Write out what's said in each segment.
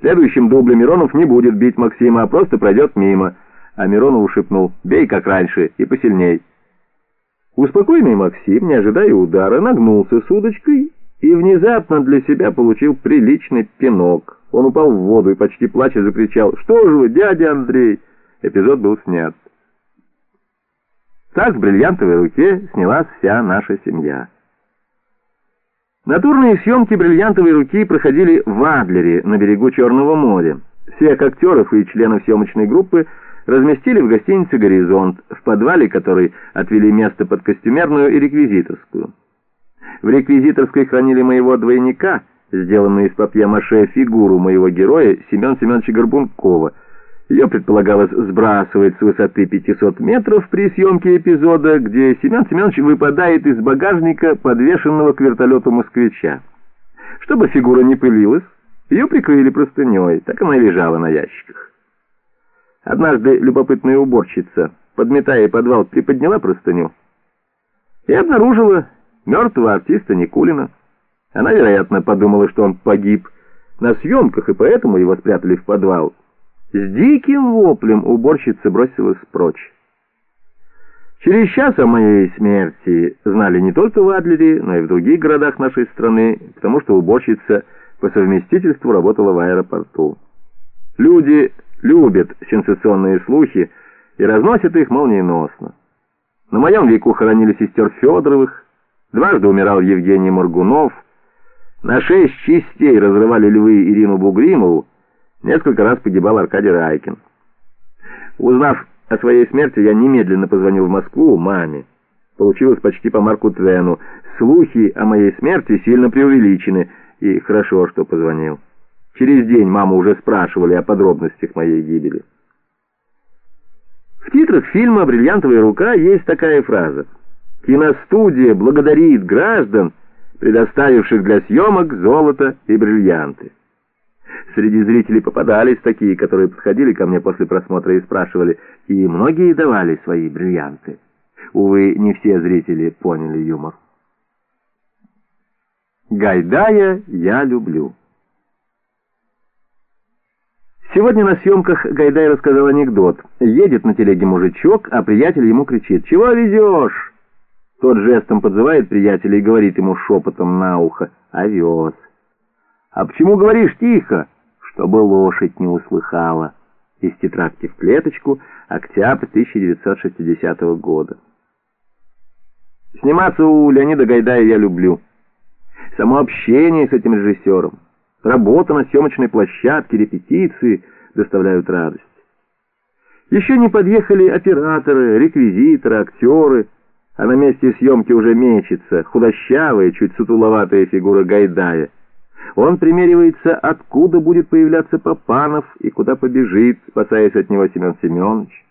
следующем дубле Миронов не будет бить Максима, а просто пройдет мимо. А Миронову шепнул «Бей, как раньше, и посильней». Успокоенный Максим, не ожидая удара, нагнулся с удочкой и внезапно для себя получил приличный пинок. Он упал в воду и почти плача закричал «Что же вы, дядя Андрей?» Эпизод был снят. Так в бриллиантовой руке снялась вся наша семья. Натурные съемки бриллиантовой руки проходили в Адлере на берегу Черного моря. Всех актеров и членов съемочной группы разместили в гостинице «Горизонт», в подвале которой отвели место под костюмерную и реквизиторскую. В реквизиторской хранили моего двойника, сделанную из папье-маше фигуру моего героя Семен Семеновича Горбункова – ее предполагалось сбрасывать с высоты 500 метров при съемке эпизода, где Семен Семенович выпадает из багажника, подвешенного к вертолету москвича. Чтобы фигура не пылилась, ее прикрыли простыней, так она и лежала на ящиках. Однажды любопытная уборщица, подметая подвал, приподняла простыню и обнаружила мертвого артиста Никулина. Она, вероятно, подумала, что он погиб на съемках, и поэтому его спрятали в подвал. С диким воплем уборщица бросилась прочь. Через час о моей смерти знали не только в Адлере, но и в других городах нашей страны, потому что уборщица по совместительству работала в аэропорту. Люди любят сенсационные слухи и разносят их молниеносно. На моем веку хоронили сестер Федоровых, дважды умирал Евгений Моргунов, на шесть частей разрывали львы Ирину Бугримову, Несколько раз погибал Аркадий Райкин. Узнав о своей смерти, я немедленно позвонил в Москву маме. Получилось почти по Марку Твену. Слухи о моей смерти сильно преувеличены, и хорошо, что позвонил. Через день маму уже спрашивали о подробностях моей гибели. В титрах фильма «Бриллиантовая рука» есть такая фраза. «Киностудия благодарит граждан, предоставивших для съемок золото и бриллианты». Среди зрителей попадались такие, которые подходили ко мне после просмотра и спрашивали, и многие давали свои бриллианты. Увы, не все зрители поняли юмор. Гайдая я люблю. Сегодня на съемках Гайдай рассказал анекдот. Едет на телеге мужичок, а приятель ему кричит «Чего везешь?» Тот жестом подзывает приятеля и говорит ему шепотом на ухо «Овес». «А почему говоришь тихо?» Чтобы лошадь не услыхала. Из тетрадки в клеточку, октябрь 1960 года. Сниматься у Леонида Гайдая я люблю. Само общение с этим режиссером, работа на съемочной площадке, репетиции доставляют радость. Еще не подъехали операторы, реквизиторы, актеры, а на месте съемки уже мечется худощавая, чуть сутуловатая фигура Гайдая — он примеривается, откуда будет появляться Папанов и куда побежит, спасаясь от него Семен Семенович.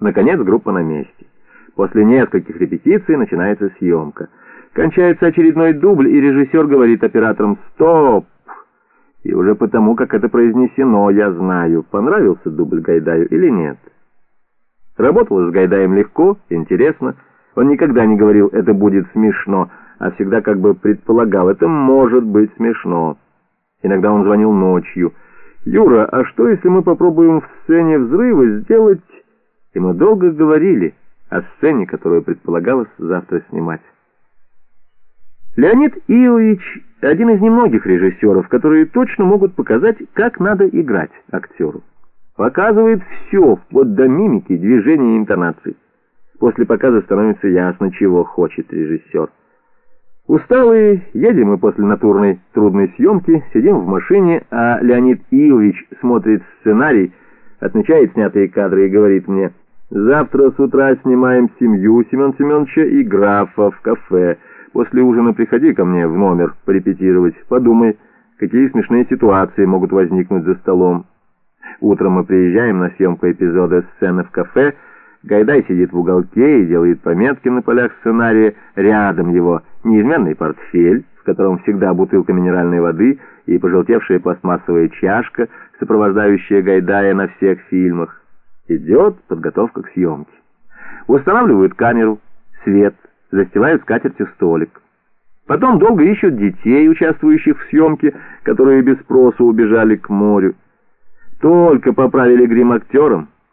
Наконец группа на месте. После нескольких репетиций начинается съемка. Кончается очередной дубль, и режиссер говорит операторам «Стоп!». И уже потому, как это произнесено, я знаю, понравился дубль Гайдаю или нет. Работал с Гайдаем легко, интересно. Он никогда не говорил «это будет смешно», а всегда как бы предполагал, это может быть смешно. Иногда он звонил ночью. «Юра, а что, если мы попробуем в сцене взрыва сделать...» И мы долго говорили о сцене, которую предполагалось завтра снимать. Леонид Иович — один из немногих режиссеров, которые точно могут показать, как надо играть актеру. Показывает все, вплоть до мимики, движения и интонаций. После показа становится ясно, чего хочет режиссер. Усталые, едем мы после натурной трудной съемки, сидим в машине, а Леонид Иович смотрит сценарий, отмечает снятые кадры и говорит мне, «Завтра с утра снимаем семью Семен Семеновича и графа в кафе. После ужина приходи ко мне в номер порепетировать, подумай, какие смешные ситуации могут возникнуть за столом». Утром мы приезжаем на съемку эпизода «Сцена в кафе», Гайдай сидит в уголке и делает пометки на полях сценария. Рядом его неизменный портфель, в котором всегда бутылка минеральной воды и пожелтевшая пластмассовая чашка, сопровождающая Гайдая на всех фильмах. Идет подготовка к съемке. Устанавливают камеру, свет, застилают скатертью столик. Потом долго ищут детей, участвующих в съемке, которые без спроса убежали к морю. Только поправили грим актерам,